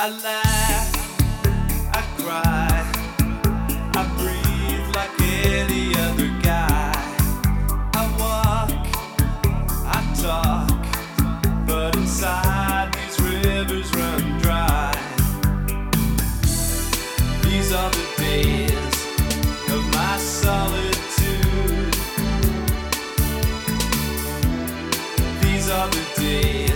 I laugh, I cry, I breathe like any other guy. I walk, I talk, but inside these rivers run dry. These are the days of my solitude. These are the days